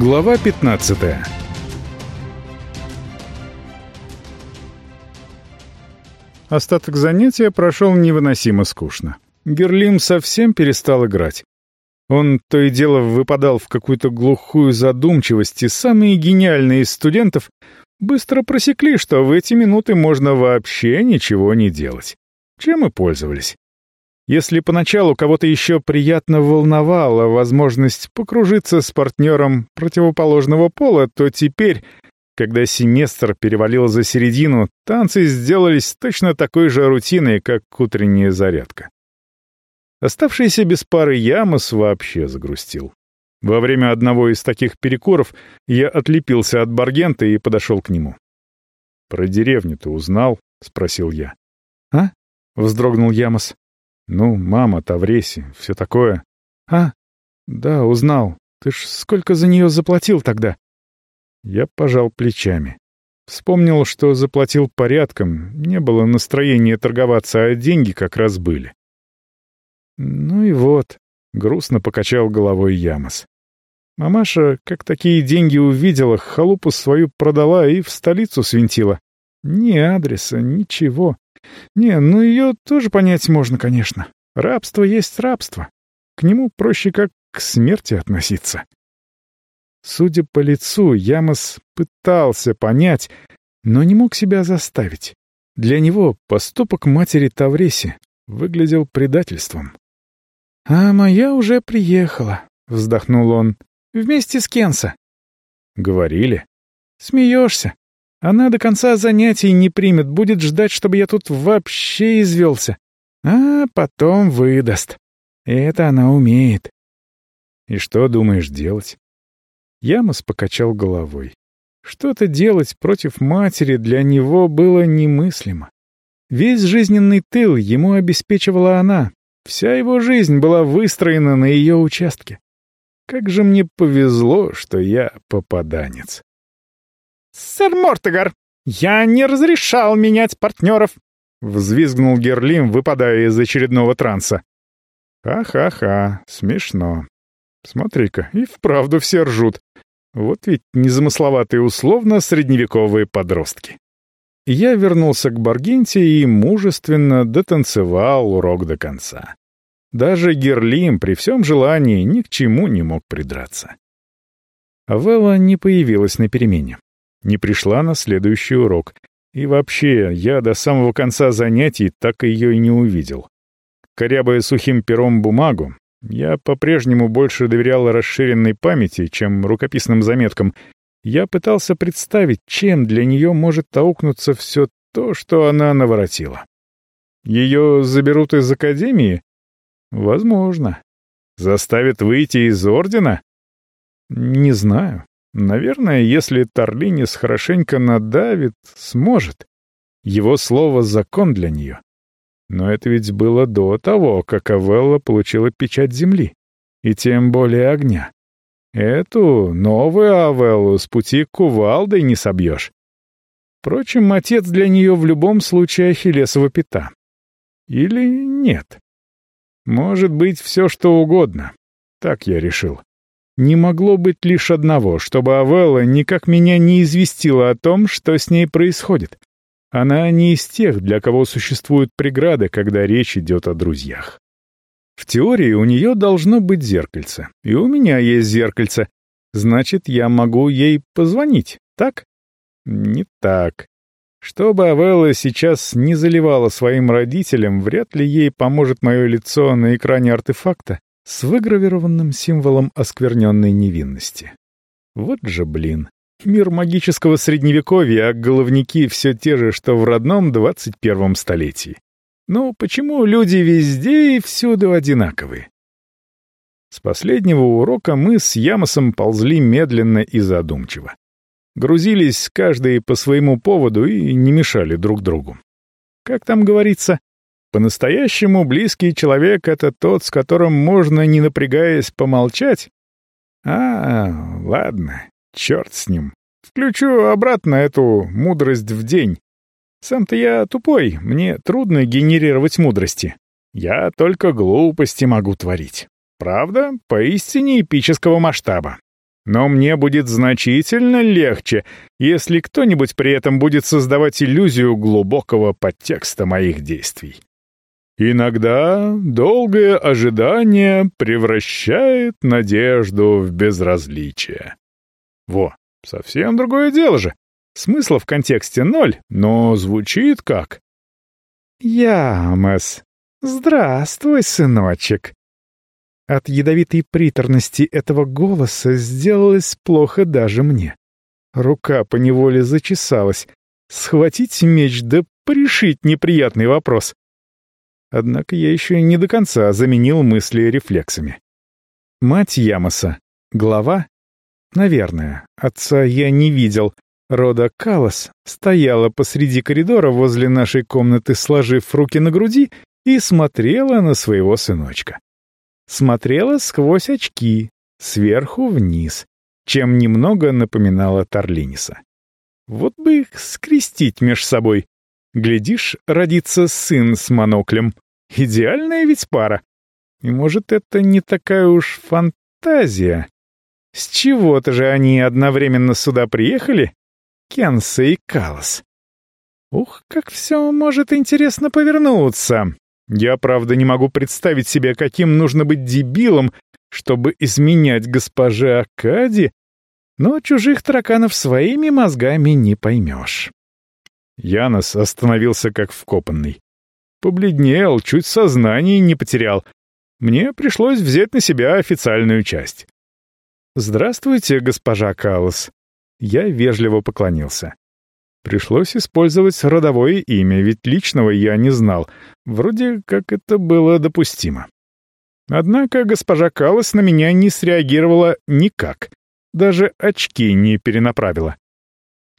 Глава 15 Остаток занятия прошел невыносимо скучно. Герлим совсем перестал играть. Он то и дело выпадал в какую-то глухую задумчивость, и самые гениальные из студентов быстро просекли, что в эти минуты можно вообще ничего не делать. Чем и пользовались. Если поначалу кого-то еще приятно волновала возможность покружиться с партнером противоположного пола, то теперь, когда семестр перевалил за середину, танцы сделались точно такой же рутиной, как утренняя зарядка. Оставшийся без пары Ямос вообще загрустил. Во время одного из таких перекуров я отлепился от Баргента и подошел к нему. «Про деревню ты узнал?» — спросил я. «А?» — вздрогнул Ямос. Ну, мама, Тавреси, все такое. А? Да, узнал. Ты ж сколько за нее заплатил тогда? Я пожал плечами. Вспомнил, что заплатил порядком, не было настроения торговаться, а деньги как раз были. Ну и вот, грустно покачал головой Ямос. Мамаша, как такие деньги увидела, халупу свою продала и в столицу свинтила. Ни адреса, ничего. Не, ну ее тоже понять можно, конечно. Рабство есть рабство. К нему проще как к смерти относиться. Судя по лицу, Ямос пытался понять, но не мог себя заставить. Для него поступок матери Тавреси выглядел предательством. «А моя уже приехала», — вздохнул он, — «вместе с Кенса». «Говорили?» «Смеешься. Она до конца занятий не примет, будет ждать, чтобы я тут вообще извелся. А потом выдаст. Это она умеет. И что думаешь делать? Ямос покачал головой. Что-то делать против матери для него было немыслимо. Весь жизненный тыл ему обеспечивала она. Вся его жизнь была выстроена на ее участке. Как же мне повезло, что я попаданец. «Сэр Мортегар, я не разрешал менять партнеров!» — взвизгнул Герлим, выпадая из очередного транса. «Ха-ха-ха, смешно. Смотри-ка, и вправду все ржут. Вот ведь незамысловатые условно средневековые подростки». Я вернулся к Баргинте и мужественно дотанцевал урок до конца. Даже Герлим при всем желании ни к чему не мог придраться. Авелла не появилась на перемене не пришла на следующий урок. И вообще, я до самого конца занятий так ее и не увидел. Корябая сухим пером бумагу, я по-прежнему больше доверял расширенной памяти, чем рукописным заметкам. Я пытался представить, чем для нее может аукнуться все то, что она наворотила. Ее заберут из академии? Возможно. Заставят выйти из ордена? Не знаю. Наверное, если Торлинис хорошенько надавит, сможет. Его слово — закон для нее. Но это ведь было до того, как Авелла получила печать земли. И тем более огня. Эту, новую Авеллу, с пути кувалдой не собьешь. Впрочем, отец для нее в любом случае Ахиллесова пята. Или нет? Может быть, все что угодно. Так я решил. Не могло быть лишь одного, чтобы Авелла никак меня не известила о том, что с ней происходит. Она не из тех, для кого существуют преграды, когда речь идет о друзьях. В теории у нее должно быть зеркальце, и у меня есть зеркальце. Значит, я могу ей позвонить, так? Не так. Чтобы Авелла сейчас не заливала своим родителям, вряд ли ей поможет мое лицо на экране артефакта, с выгравированным символом оскверненной невинности. Вот же блин. Мир магического средневековья, а головники все те же, что в родном 21 столетии. Ну, почему люди везде и всюду одинаковые? С последнего урока мы с Ямосом ползли медленно и задумчиво. Грузились каждый по своему поводу и не мешали друг другу. Как там говорится, по-настоящему близкий человек — это тот, с которым можно, не напрягаясь, помолчать? А, ладно, черт с ним. Включу обратно эту мудрость в день. Сам-то я тупой, мне трудно генерировать мудрости. Я только глупости могу творить. Правда, поистине эпического масштаба. Но мне будет значительно легче, если кто-нибудь при этом будет создавать иллюзию глубокого подтекста моих действий. Иногда долгое ожидание превращает надежду в безразличие. Во, совсем другое дело же. Смысла в контексте ноль, но звучит как. «Ямас, здравствуй, сыночек». От ядовитой приторности этого голоса сделалось плохо даже мне. Рука поневоле зачесалась. Схватить меч да порешить неприятный вопрос. Однако я еще не до конца заменил мысли рефлексами. Мать Ямоса, глава? Наверное, отца я не видел. Рода Калас стояла посреди коридора возле нашей комнаты, сложив руки на груди, и смотрела на своего сыночка. Смотрела сквозь очки, сверху вниз, чем немного напоминала Тарлиниса. Вот бы их скрестить меж собой. Глядишь, родится сын с моноклем. Идеальная ведь пара. И может, это не такая уж фантазия. С чего-то же они одновременно сюда приехали? Кенса и Калас. Ух, как все может интересно повернуться. Я, правда, не могу представить себе, каким нужно быть дебилом, чтобы изменять госпоже Акади, но чужих тараканов своими мозгами не поймешь. Янос остановился как вкопанный. Побледнел, чуть сознание не потерял. Мне пришлось взять на себя официальную часть. «Здравствуйте, госпожа Каллас». Я вежливо поклонился. Пришлось использовать родовое имя, ведь личного я не знал. Вроде как это было допустимо. Однако госпожа Каллас на меня не среагировала никак. Даже очки не перенаправила.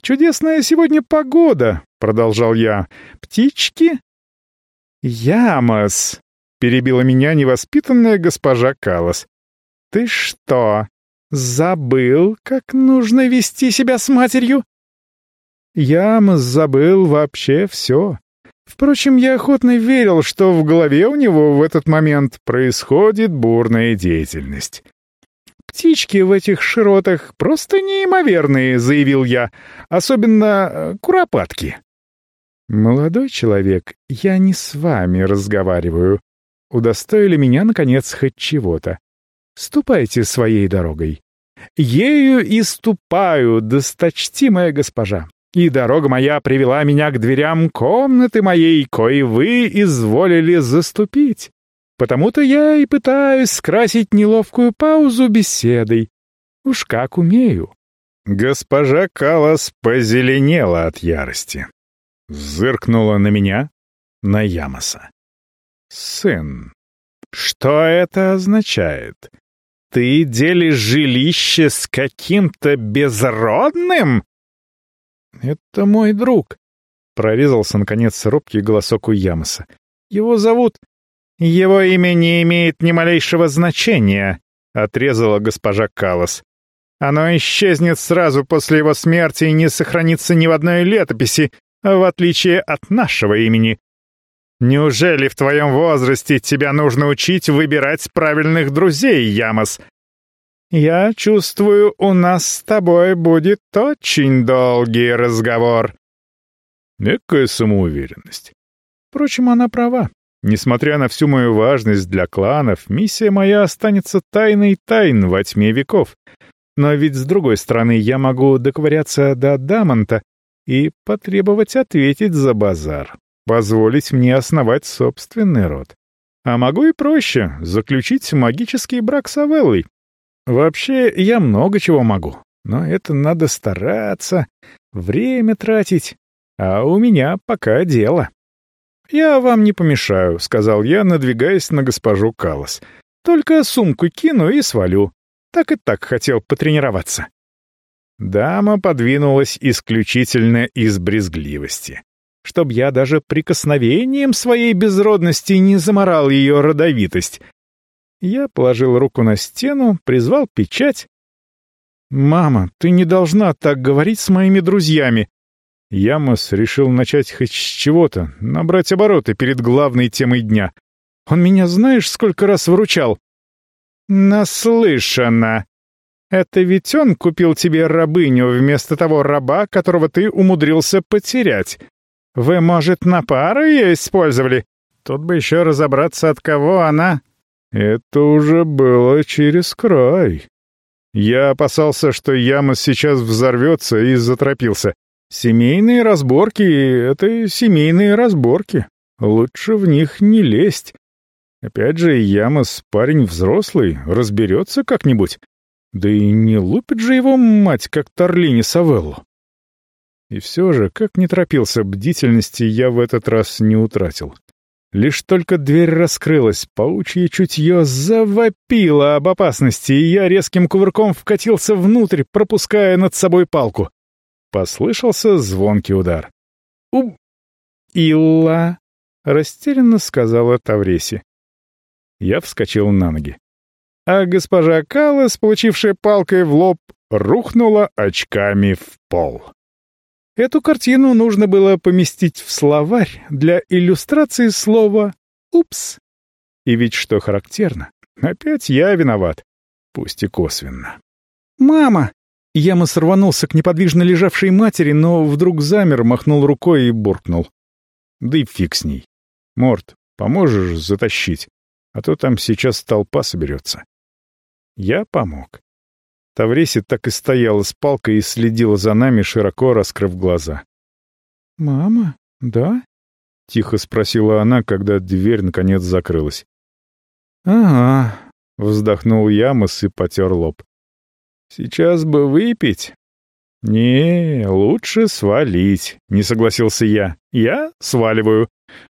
«Чудесная сегодня погода», — продолжал я. «Птички?» «Ямос», — перебила меня невоспитанная госпожа Каллас. «Ты что, забыл, как нужно вести себя с матерью?» Ямос забыл вообще все. Впрочем, я охотно верил, что в голове у него в этот момент происходит бурная деятельность. «Птички в этих широтах просто неимоверные», — заявил я. «Особенно э, куропатки». «Молодой человек, я не с вами разговариваю. Удостоили меня, наконец, хоть чего-то. Ступайте своей дорогой. Ею и ступаю, досточтимая госпожа. И дорога моя привела меня к дверям комнаты моей, кои вы изволили заступить. Потому-то я и пытаюсь скрасить неловкую паузу беседой. Уж как умею». Госпожа Калас позеленела от ярости. Зыркнула на меня, на Ямоса. «Сын, что это означает? Ты делишь жилище с каким-то безродным?» «Это мой друг», — прорезался, наконец, робкий голосок у Ямоса. «Его зовут «Его имя не имеет ни малейшего значения», — отрезала госпожа Калос. «Оно исчезнет сразу после его смерти и не сохранится ни в одной летописи, в отличие от нашего имени. Неужели в твоем возрасте тебя нужно учить выбирать правильных друзей, Ямос? Я чувствую, у нас с тобой будет очень долгий разговор». Некая самоуверенность. Впрочем, она права. Несмотря на всю мою важность для кланов, миссия моя останется тайной тайн во тьме веков. Но ведь, с другой стороны, я могу доковыряться до Дамонта и потребовать ответить за базар, позволить мне основать собственный род. А могу и проще — заключить магический брак с Авеллой. Вообще, я много чего могу, но это надо стараться, время тратить, а у меня пока дело. «Я вам не помешаю», — сказал я, надвигаясь на госпожу Калас. «Только сумку кину и свалю. Так и так хотел потренироваться». Дама подвинулась исключительно из брезгливости. Чтоб я даже прикосновением своей безродности не заморал ее родовитость. Я положил руку на стену, призвал печать. «Мама, ты не должна так говорить с моими друзьями», Ямос решил начать хоть с чего-то, набрать обороты перед главной темой дня. Он меня знаешь, сколько раз выручал? Наслышано. Это ведь он купил тебе рабыню вместо того раба, которого ты умудрился потерять. Вы, может, на пару ее использовали? Тут бы еще разобраться, от кого она...» Это уже было через край. Я опасался, что яма сейчас взорвется и заторопился. Семейные разборки — это семейные разборки. Лучше в них не лезть. Опять же, Ямос парень взрослый, разберется как-нибудь. Да и не лупит же его мать, как Торлини Савеллу. И все же, как не торопился, бдительности я в этот раз не утратил. Лишь только дверь раскрылась, паучье чутье завопило об опасности, и я резким кувырком вкатился внутрь, пропуская над собой палку. Послышался звонкий удар. «У... Илла!» — растерянно сказала Тавреси. Я вскочил на ноги. А госпожа Каллас, получившая палкой в лоб, рухнула очками в пол. Эту картину нужно было поместить в словарь для иллюстрации слова «упс». И ведь что характерно, опять я виноват, пусть и косвенно. «Мама!» Ямос рванулся к неподвижно лежавшей матери, но вдруг замер, махнул рукой и буркнул. «Да и фиг с ней. Морт, поможешь затащить, а то там сейчас толпа соберется». Я помог. Тавреси так и стояла с палкой и следила за нами, широко раскрыв глаза. «Мама, да?» — тихо спросила она, когда дверь наконец закрылась. «Ага», — вздохнул Ямос и потер лоб. «Сейчас бы выпить». «Не, лучше свалить», — не согласился я. «Я сваливаю.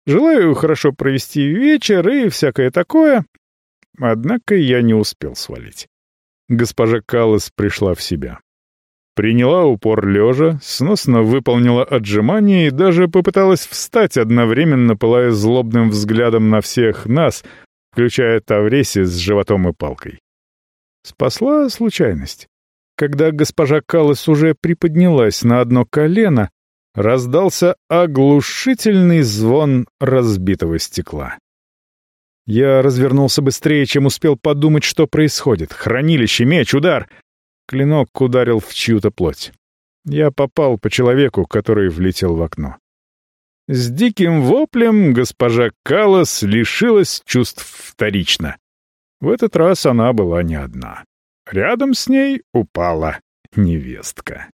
Желаю хорошо провести вечер и всякое такое». Однако я не успел свалить госпожа Каллас пришла в себя. Приняла упор лежа, сносно выполнила отжимание и даже попыталась встать, одновременно пылая злобным взглядом на всех нас, включая Тавреси с животом и палкой. Спасла случайность. Когда госпожа Каллас уже приподнялась на одно колено, раздался оглушительный звон разбитого стекла. Я развернулся быстрее, чем успел подумать, что происходит. Хранилище, меч, удар. Клинок ударил в чью-то плоть. Я попал по человеку, который влетел в окно. С диким воплем госпожа Калас лишилась чувств вторично. В этот раз она была не одна. Рядом с ней упала невестка.